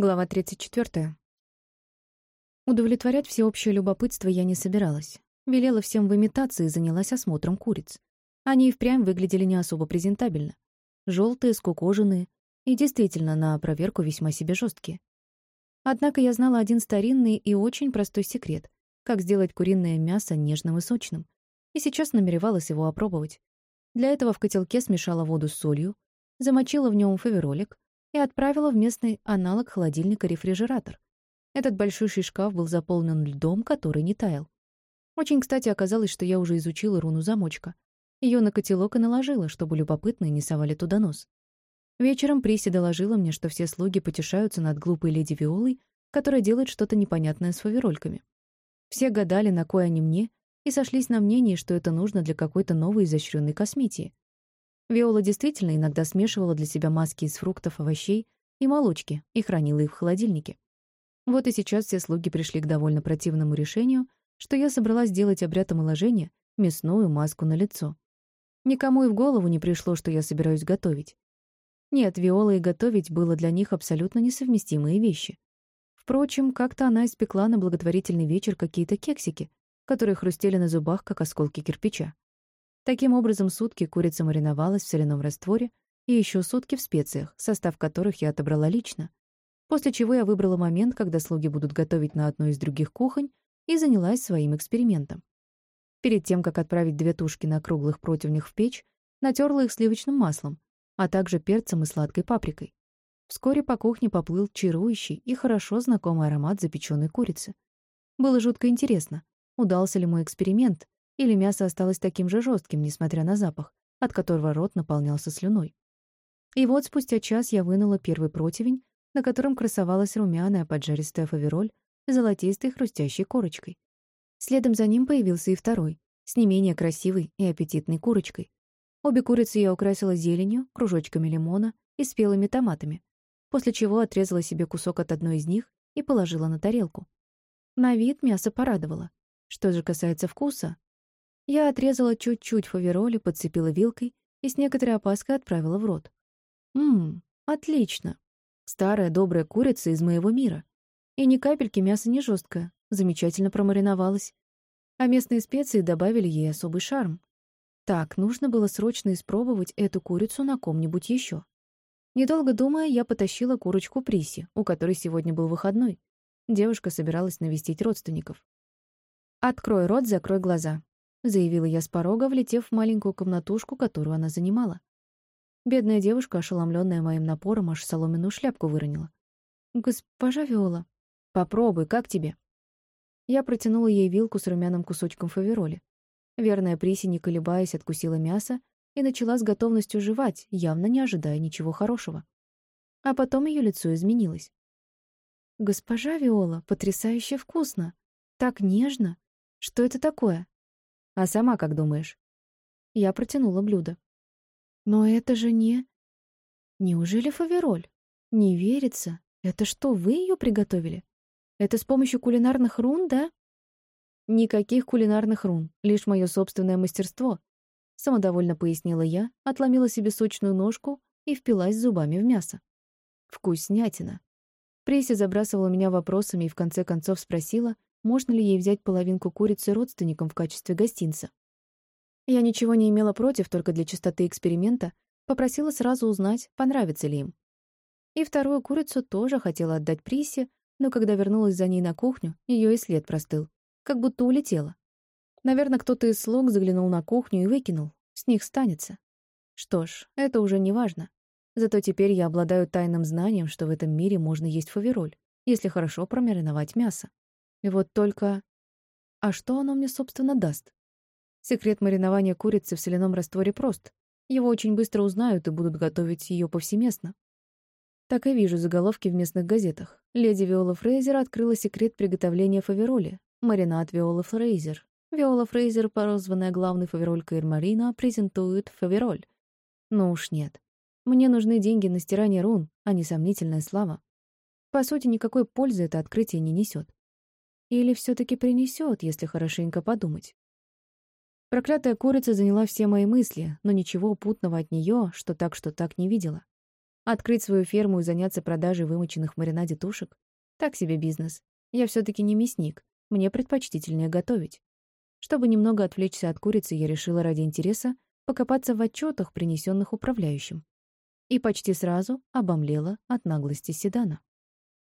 Глава 34. Удовлетворять всеобщее любопытство я не собиралась. Велела всем выметаться и занялась осмотром куриц. Они и впрямь выглядели не особо презентабельно. Желтые, скукоженные и действительно на проверку весьма себе жесткие. Однако я знала один старинный и очень простой секрет, как сделать куриное мясо нежным и сочным, и сейчас намеревалась его опробовать. Для этого в котелке смешала воду с солью, замочила в нем фаверолик, и отправила в местный аналог холодильника-рефрижератор. Этот большущий шкаф был заполнен льдом, который не таял. Очень кстати оказалось, что я уже изучила руну замочка. Ее на котелок и наложила, чтобы любопытные не совали туда нос. Вечером Приси доложила мне, что все слуги потешаются над глупой леди Виолой, которая делает что-то непонятное с фаверольками. Все гадали, на кой они мне, и сошлись на мнении, что это нужно для какой-то новой изощренной косметики. Виола действительно иногда смешивала для себя маски из фруктов, овощей и молочки и хранила их в холодильнике. Вот и сейчас все слуги пришли к довольно противному решению, что я собралась сделать обряд омоложения, мясную маску на лицо. Никому и в голову не пришло, что я собираюсь готовить. Нет, Виола и готовить было для них абсолютно несовместимые вещи. Впрочем, как-то она испекла на благотворительный вечер какие-то кексики, которые хрустели на зубах, как осколки кирпича. Таким образом, сутки курица мариновалась в соляном растворе и еще сутки в специях, состав которых я отобрала лично. После чего я выбрала момент, когда слуги будут готовить на одной из других кухонь, и занялась своим экспериментом. Перед тем, как отправить две тушки на круглых противнях в печь, натерла их сливочным маслом, а также перцем и сладкой паприкой. Вскоре по кухне поплыл чарующий и хорошо знакомый аромат запеченной курицы. Было жутко интересно, удался ли мой эксперимент, или мясо осталось таким же жестким, несмотря на запах, от которого рот наполнялся слюной. И вот спустя час я вынула первый противень, на котором красовалась румяная поджаристая фавероль с золотистой хрустящей корочкой. Следом за ним появился и второй, с не менее красивой и аппетитной курочкой. Обе курицы я украсила зеленью, кружочками лимона и спелыми томатами, после чего отрезала себе кусок от одной из них и положила на тарелку. На вид мясо порадовало. Что же касается вкуса, я отрезала чуть-чуть фавероли, подцепила вилкой и с некоторой опаской отправила в рот. Ммм, отлично. Старая добрая курица из моего мира. И ни капельки мяса не жесткое, замечательно промариновалась. А местные специи добавили ей особый шарм. Так, нужно было срочно испробовать эту курицу на ком-нибудь еще. Недолго думая, я потащила курочку Приси, у которой сегодня был выходной. Девушка собиралась навестить родственников. «Открой рот, закрой глаза», — заявила я с порога, влетев в маленькую комнатушку, которую она занимала. Бедная девушка, ошеломленная моим напором, аж соломенную шляпку выронила. «Госпожа Виола, попробуй, как тебе?» Я протянула ей вилку с румяным кусочком фавероли. Верная Приси, не колебаясь, откусила мясо и начала с готовностью жевать, явно не ожидая ничего хорошего. А потом ее лицо изменилось. «Госпожа Виола, потрясающе вкусно! Так нежно! Что это такое?» А сама как думаешь?» Я протянула блюдо. «Но это же не...» «Неужели фавероль? Не верится. Это что, вы ее приготовили? Это с помощью кулинарных рун, да?» «Никаких кулинарных рун, лишь мое собственное мастерство», — самодовольно пояснила я, отломила себе сочную ножку и впилась зубами в мясо. «Вкуснятина». Пресси забрасывала меня вопросами и в конце концов спросила, можно ли ей взять половинку курицы родственникам в качестве гостинца. Я ничего не имела против, только для чистоты эксперимента попросила сразу узнать, понравится ли им. И вторую курицу тоже хотела отдать Присе, но когда вернулась за ней на кухню, ее и след простыл, как будто улетела. Наверное, кто-то из слуг заглянул на кухню и выкинул. С них станется. Что ж, это уже не важно. Зато теперь я обладаю тайным знанием, что в этом мире можно есть фавероль, если хорошо промариновать мясо. И вот только... А что оно мне, собственно, даст? Секрет маринования курицы в соляном растворе прост. Его очень быстро узнают и будут готовить ее повсеместно. Так и вижу заголовки в местных газетах. Леди Виола Фрейзер открыла секрет приготовления фавероли. Маринад Виола Фрейзер. Виола Фрейзер, прозванная главной фаверолькой Эрмарина, презентует фавероль. Ну уж нет. Мне нужны деньги на стирание рун, а не сомнительная слава. По сути, никакой пользы это открытие не несет. Или все-таки принесет, если хорошенько подумать. Проклятая курица заняла все мои мысли, но ничего путного от нее, что так, что так, не видела. Открыть свою ферму и заняться продажей вымоченных в маринаде тушек — так себе бизнес. Я все таки не мясник, мне предпочтительнее готовить. Чтобы немного отвлечься от курицы, я решила ради интереса покопаться в отчетах, принесенных управляющим. И почти сразу обомлела от наглости седана.